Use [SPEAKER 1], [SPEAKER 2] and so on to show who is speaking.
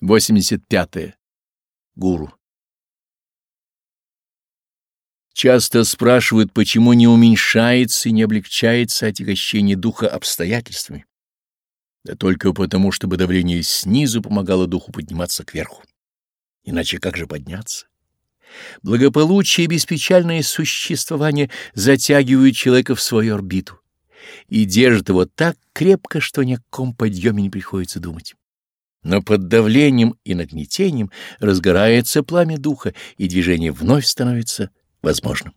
[SPEAKER 1] 85. -е. Гуру. Часто спрашивают, почему не уменьшается и не облегчается отягощение духа обстоятельствами. Да только потому, чтобы давление снизу помогало духу подниматься кверху. Иначе как же подняться? Благополучие и беспечальное существование затягивают человека в свою орбиту и держат его так крепко, что ни о ком подъеме не приходится думать но под давлением и нагнетением разгорается пламя духа, и движение вновь становится возможным.